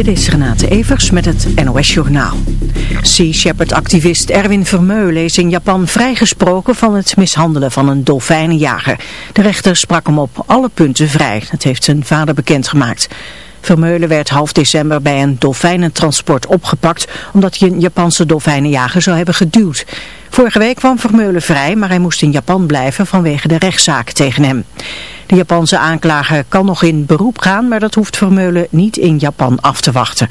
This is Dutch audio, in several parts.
Dit is Renate Evers met het NOS Journaal. Sea Shepherd-activist Erwin Vermeulen is in Japan vrijgesproken van het mishandelen van een dolfijnenjager. De rechter sprak hem op alle punten vrij, dat heeft zijn vader bekendgemaakt. Vermeulen werd half december bij een dolfijnentransport opgepakt omdat hij een Japanse dolfijnenjager zou hebben geduwd. Vorige week kwam Vermeulen vrij, maar hij moest in Japan blijven vanwege de rechtszaak tegen hem. De Japanse aanklager kan nog in beroep gaan, maar dat hoeft Vermeulen niet in Japan af te wachten.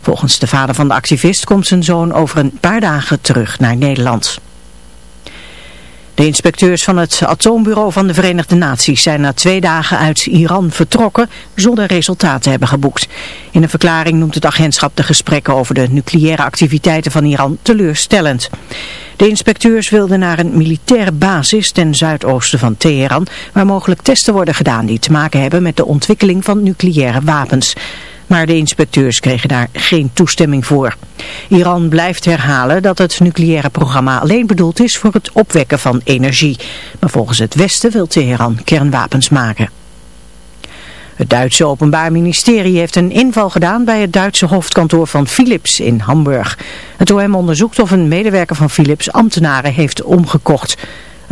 Volgens de vader van de activist komt zijn zoon over een paar dagen terug naar Nederland. De inspecteurs van het atoombureau van de Verenigde Naties zijn na twee dagen uit Iran vertrokken zonder resultaten te hebben geboekt. In een verklaring noemt het agentschap de gesprekken over de nucleaire activiteiten van Iran teleurstellend. De inspecteurs wilden naar een militaire basis ten zuidoosten van Teheran, waar mogelijk testen worden gedaan die te maken hebben met de ontwikkeling van nucleaire wapens. Maar de inspecteurs kregen daar geen toestemming voor. Iran blijft herhalen dat het nucleaire programma alleen bedoeld is voor het opwekken van energie. Maar volgens het Westen wil Teheran kernwapens maken. Het Duitse Openbaar Ministerie heeft een inval gedaan bij het Duitse hoofdkantoor van Philips in Hamburg. Het OM onderzoekt of een medewerker van Philips ambtenaren heeft omgekocht.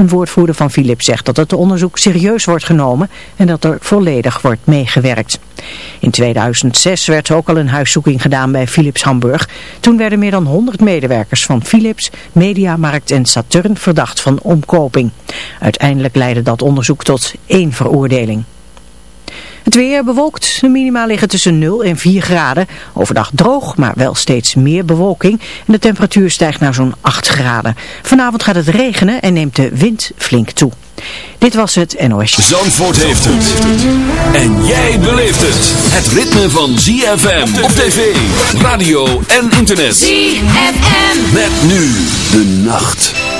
Een woordvoerder van Philips zegt dat het onderzoek serieus wordt genomen en dat er volledig wordt meegewerkt. In 2006 werd ook al een huiszoeking gedaan bij Philips Hamburg. Toen werden meer dan 100 medewerkers van Philips, Mediamarkt en Saturn verdacht van omkoping. Uiteindelijk leidde dat onderzoek tot één veroordeling. Het weer bewolkt. De minima liggen tussen 0 en 4 graden. Overdag droog, maar wel steeds meer bewolking. En de temperatuur stijgt naar zo'n 8 graden. Vanavond gaat het regenen en neemt de wind flink toe. Dit was het NOS. Zandvoort heeft het. En jij beleeft het. Het ritme van ZFM op tv, radio en internet. ZFM. Met nu de nacht.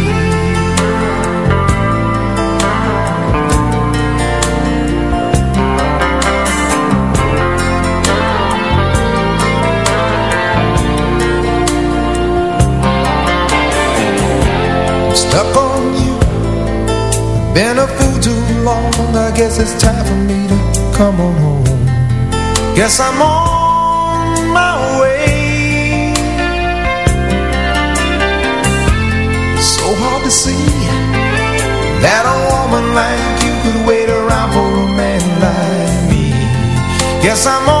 long I guess it's time for me to come on home. Guess I'm on my way. So hard to see That a woman like you could wait around for a man like me. Guess I'm on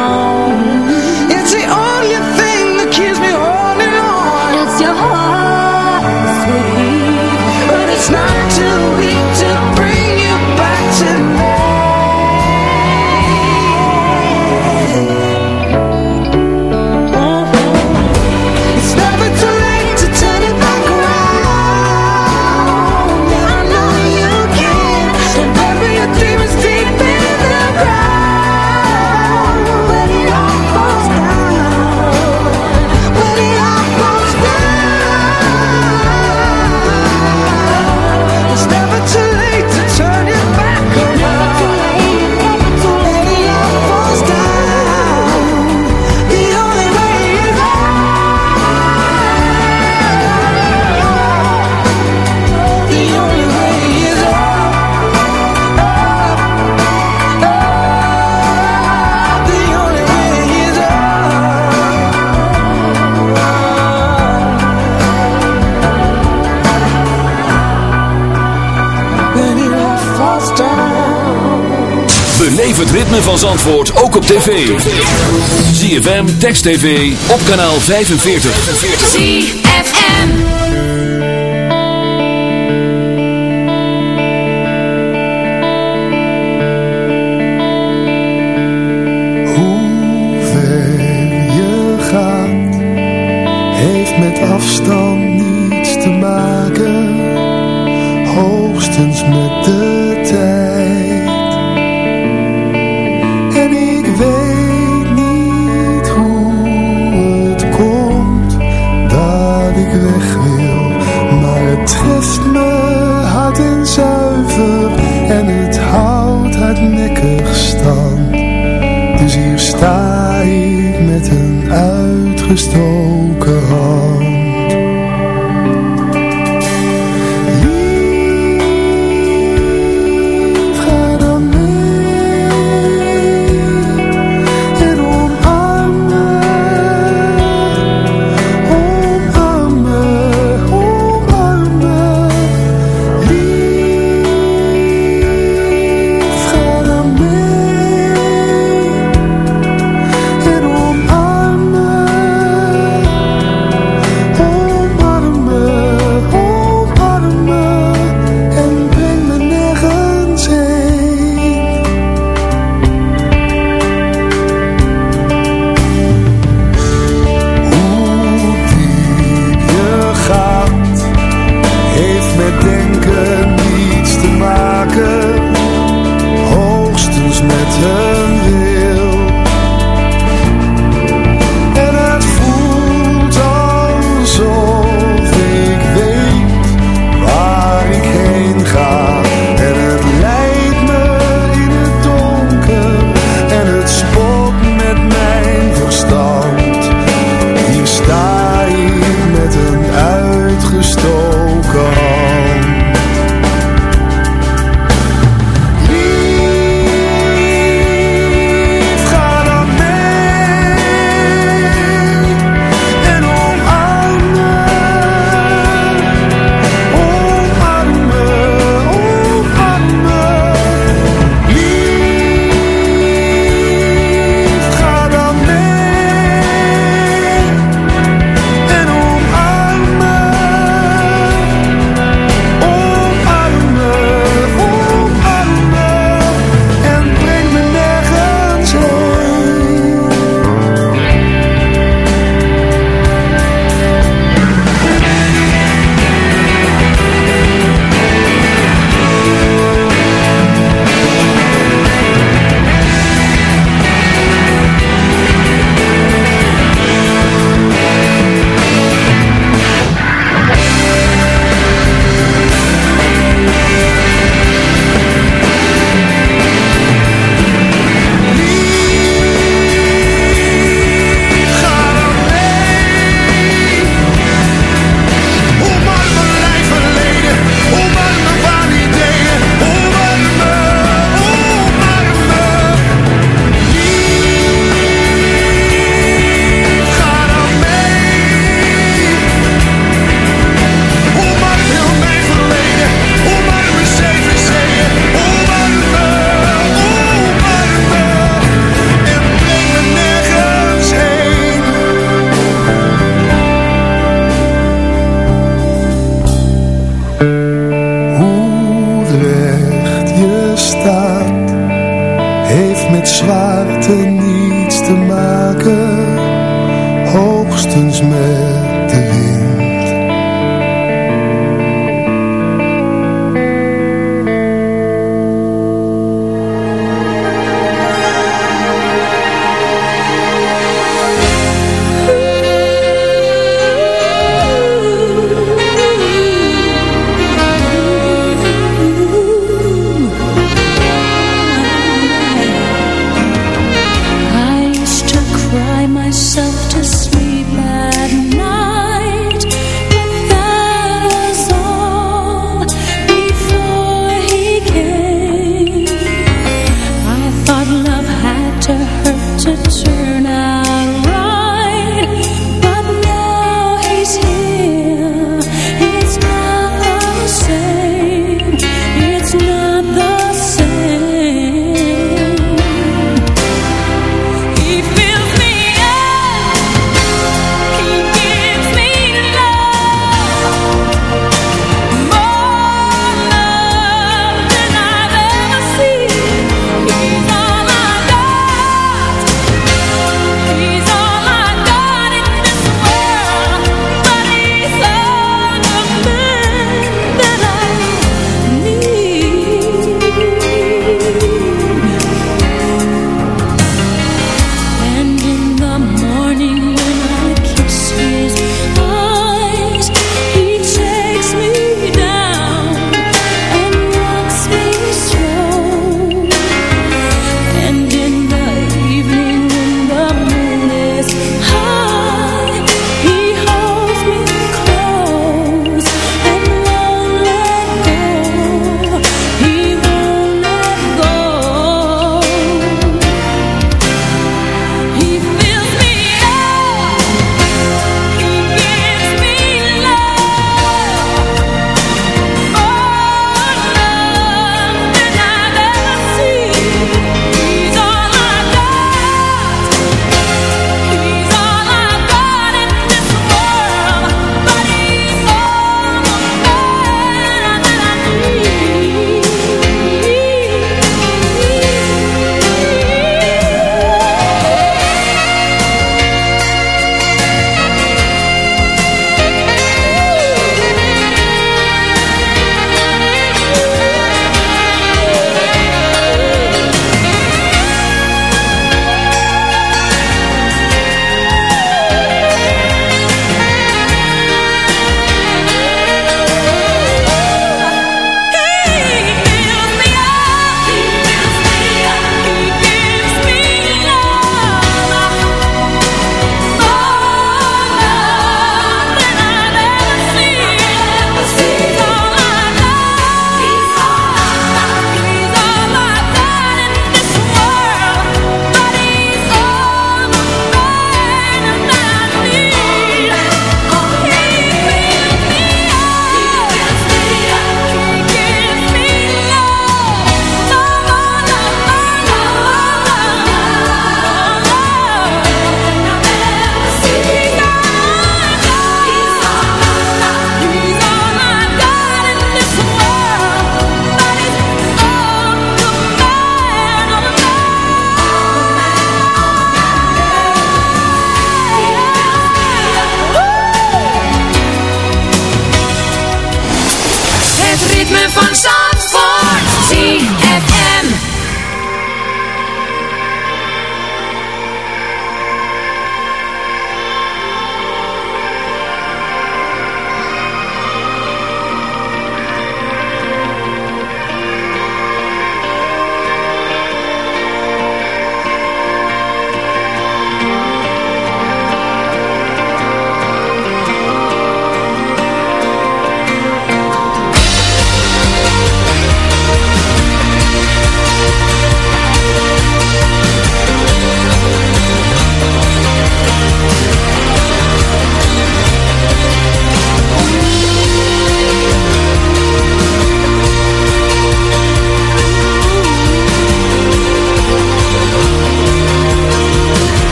Oh. ritme van Zandvoort ook op tv. ZFM, Text TV, op kanaal 45. ZFM Hoe ver je gaat, heeft met afstand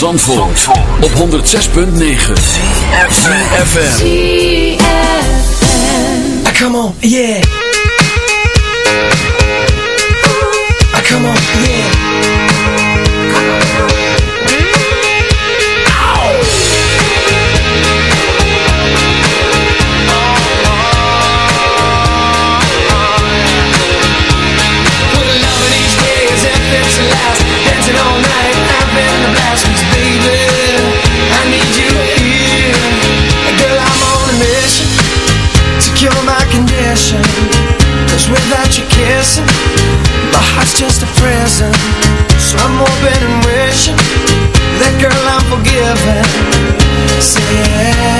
Zandvoort, op 106.9 CFFM Come on, yeah mission Cause without your kissing My heart's just a prison So I'm hoping and wishing That girl I'm forgiven. Say yeah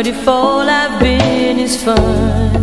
But if all I've been is fun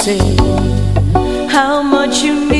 say how much you need.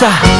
dança.